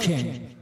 king.